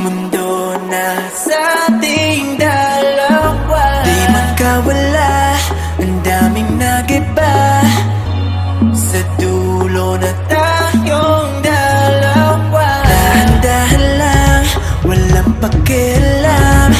mundo na sa ating dalawa. Di man kawala, ang daming nagiba. Sa dulo na tayong dalawa. Dahan-dahan lang, walang pakialam.